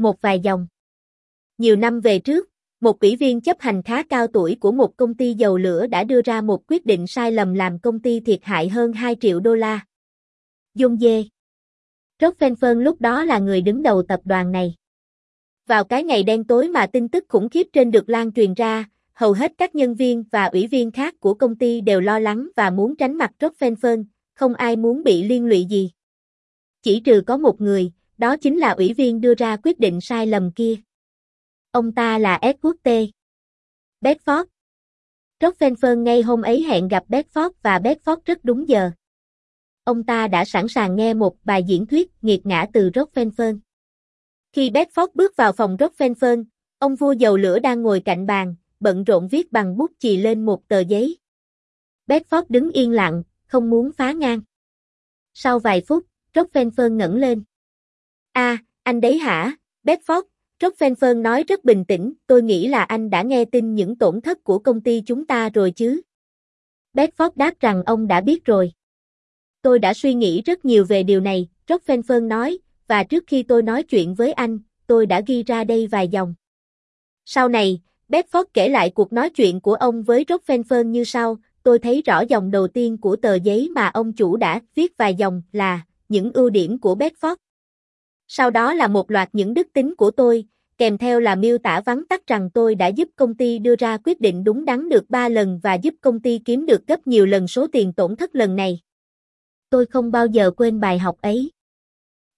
một vài dòng. Nhiều năm về trước, một ủy viên chấp hành khá cao tuổi của một công ty dầu lửa đã đưa ra một quyết định sai lầm làm công ty thiệt hại hơn 2 triệu đô la. Dung dê Rockefeller lúc đó là người đứng đầu tập đoàn này. Vào cái ngày đen tối mà tin tức khủng khiếp trên được lan truyền ra, hầu hết các nhân viên và ủy viên khác của công ty đều lo lắng và muốn tránh mặt Rockefeller, không ai muốn bị liên lụy gì. Chỉ trừ có một người, đó chính là ủy viên đưa ra quyết định sai lầm kia. Ông ta là Edward T. Bedford. Rockefeller ngay hôm ấy hẹn gặp Bedford và Bedford rất đúng giờ. Ông ta đã sẵn sàng nghe một bài diễn thuyết nghiệt ngã từ Rockefeller. Khi Bedford bước vào phòng Rockefeller, ông vua dầu lửa đang ngồi cạnh bàn, bận rộn viết bằng bút chì lên một tờ giấy. Bedford đứng yên lặng, không muốn phá ngang. Sau vài phút, Rockefeller ngẩng lên a anh đấy hả, Bedford, Rockefeller nói rất bình tĩnh, tôi nghĩ là anh đã nghe tin những tổn thất của công ty chúng ta rồi chứ. Bedford đáp rằng ông đã biết rồi. Tôi đã suy nghĩ rất nhiều về điều này, Rockefeller nói, và trước khi tôi nói chuyện với anh, tôi đã ghi ra đây vài dòng. Sau này, Bedford kể lại cuộc nói chuyện của ông với Rockefeller như sau, tôi thấy rõ dòng đầu tiên của tờ giấy mà ông chủ đã viết vài dòng là những ưu điểm của Bedford. Sau đó là một loạt những đức tính của tôi, kèm theo là miêu tả vắn tắt rằng tôi đã giúp công ty đưa ra quyết định đúng đắn được 3 lần và giúp công ty kiếm được gấp nhiều lần số tiền tổn thất lần này. Tôi không bao giờ quên bài học ấy.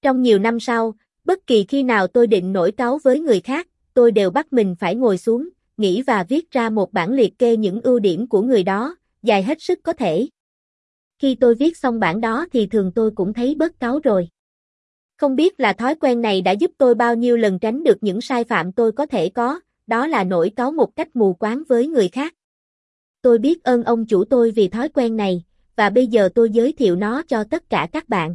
Trong nhiều năm sau, bất kỳ khi nào tôi định nổi cáu với người khác, tôi đều bắt mình phải ngồi xuống, nghĩ và viết ra một bản liệt kê những ưu điểm của người đó, dài hết sức có thể. Khi tôi viết xong bản đó thì thường tôi cũng thấy bớt cáu rồi. Không biết là thói quen này đã giúp tôi bao nhiêu lần tránh được những sai phạm tôi có thể có, đó là nổi cáu một cách mù quáng với người khác. Tôi biết ơn ông chủ tôi vì thói quen này, và bây giờ tôi giới thiệu nó cho tất cả các bạn.